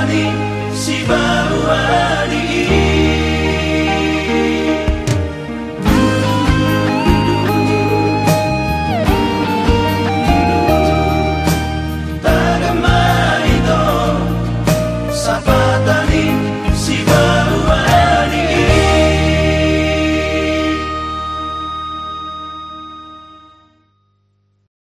ani si baru ani Tagamanito sa patalim